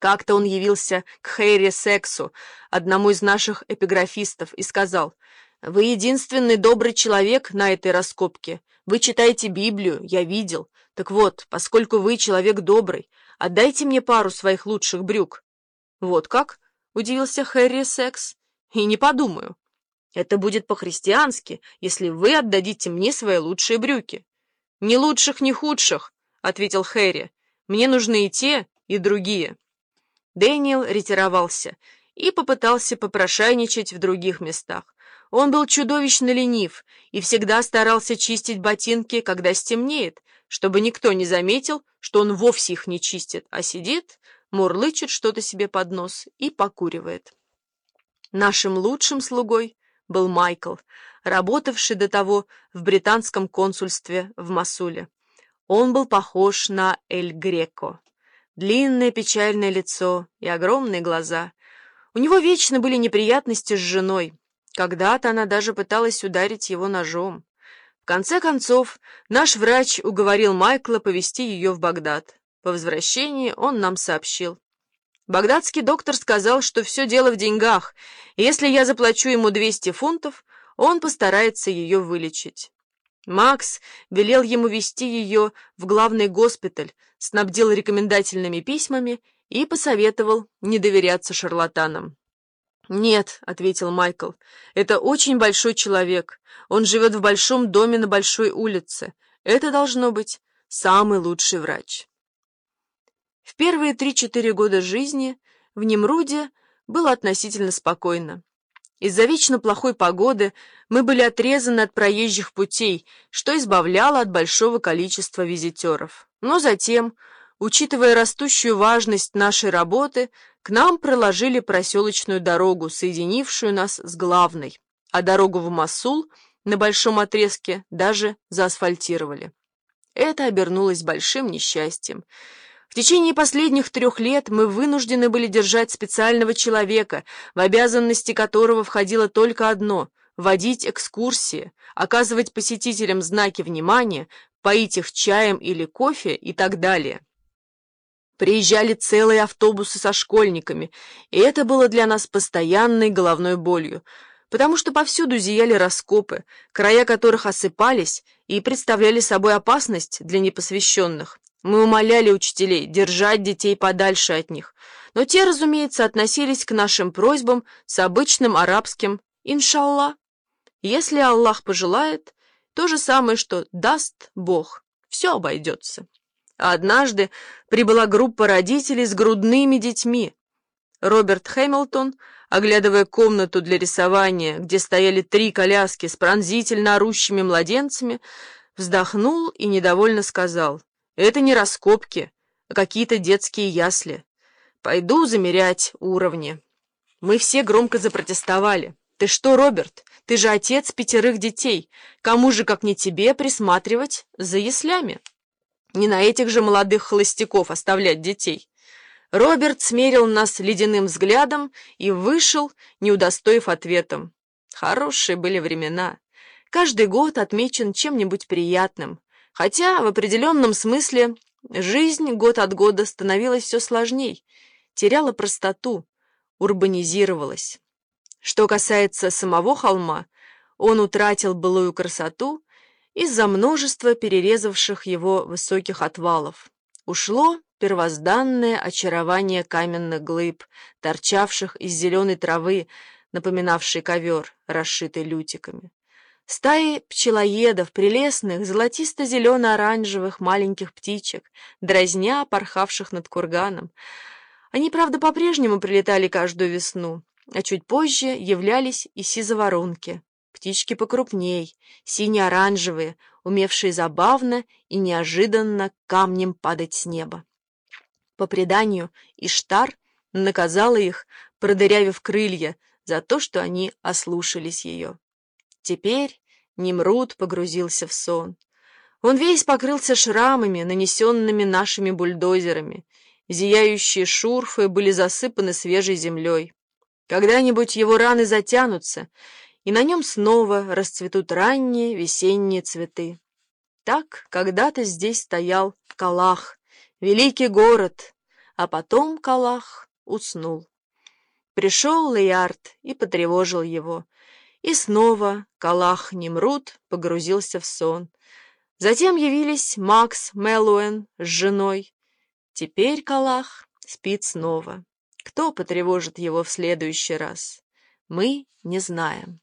Как-то он явился к Хэри Сексу, одному из наших эпиграфистов, и сказал, «Вы единственный добрый человек на этой раскопке. Вы читаете Библию, я видел. Так вот, поскольку вы человек добрый, отдайте мне пару своих лучших брюк». «Вот как?» — удивился Хэри Секс. «И не подумаю. Это будет по-христиански, если вы отдадите мне свои лучшие брюки». «Ни лучших, ни худших», — ответил Хэри. «Мне нужны и те, и другие». Дэниел ретировался и попытался попрошайничать в других местах. Он был чудовищно ленив и всегда старался чистить ботинки, когда стемнеет, чтобы никто не заметил, что он вовсе их не чистит, а сидит, мурлычет что-то себе под нос и покуривает. Нашим лучшим слугой был Майкл, работавший до того в британском консульстве в Масуле. Он был похож на Эль Греко. Длинное печальное лицо и огромные глаза. У него вечно были неприятности с женой. Когда-то она даже пыталась ударить его ножом. В конце концов, наш врач уговорил Майкла повезти ее в Багдад. По возвращении он нам сообщил. Багдадский доктор сказал, что все дело в деньгах, и если я заплачу ему 200 фунтов, он постарается ее вылечить. Макс велел ему вести ее в главный госпиталь, снабдил рекомендательными письмами и посоветовал не доверяться шарлатанам. «Нет», — ответил Майкл, — «это очень большой человек. Он живет в большом доме на большой улице. Это должно быть самый лучший врач». В первые три-четыре года жизни в Немруде было относительно спокойно. Из-за вечно плохой погоды мы были отрезаны от проезжих путей, что избавляло от большого количества визитеров. Но затем, учитывая растущую важность нашей работы, к нам проложили проселочную дорогу, соединившую нас с главной, а дорогу в Масул на большом отрезке даже заасфальтировали. Это обернулось большим несчастьем. В течение последних трех лет мы вынуждены были держать специального человека, в обязанности которого входило только одно — водить экскурсии, оказывать посетителям знаки внимания, поить их чаем или кофе и так далее. Приезжали целые автобусы со школьниками, и это было для нас постоянной головной болью, потому что повсюду зияли раскопы, края которых осыпались и представляли собой опасность для непосвященных. Мы умоляли учителей держать детей подальше от них, но те, разумеется, относились к нашим просьбам с обычным арабским «иншаллах». Если Аллах пожелает, то же самое, что даст Бог, все обойдется. однажды прибыла группа родителей с грудными детьми. Роберт Хэмилтон, оглядывая комнату для рисования, где стояли три коляски с пронзительно орущими младенцами, вздохнул и недовольно сказал — это не раскопки, а какие-то детские ясли. Пойду замерять уровни. Мы все громко запротестовали. Ты что, Роберт, ты же отец пятерых детей. Кому же, как не тебе, присматривать за яслями? Не на этих же молодых холостяков оставлять детей. Роберт смерил нас ледяным взглядом и вышел, не удостоив ответом. Хорошие были времена. Каждый год отмечен чем-нибудь приятным. Хотя в определенном смысле жизнь год от года становилась все сложней, теряла простоту, урбанизировалась. Что касается самого холма, он утратил былую красоту из-за множества перерезавших его высоких отвалов. Ушло первозданное очарование каменных глыб, торчавших из зеленой травы, напоминавшей ковер, расшитый лютиками. Стаи пчелоедов, прелестных, золотисто-зелено-оранжевых маленьких птичек, дразня, порхавших над курганом. Они, правда, по-прежнему прилетали каждую весну, а чуть позже являлись и сизоворонки. Птички покрупней, сине-оранжевые, умевшие забавно и неожиданно камнем падать с неба. По преданию, Иштар наказала их, продырявив крылья, за то, что они ослушались ее. Теперь Немруд погрузился в сон. Он весь покрылся шрамами, нанесенными нашими бульдозерами. Зияющие шурфы были засыпаны свежей землей. Когда-нибудь его раны затянутся, и на нем снова расцветут ранние весенние цветы. Так когда-то здесь стоял Калах, великий город, а потом Калах уснул. Пришел Леярд и потревожил его. И снова Калах Немрут погрузился в сон. Затем явились Макс Мелуэн с женой. Теперь Калах спит снова. Кто потревожит его в следующий раз, мы не знаем.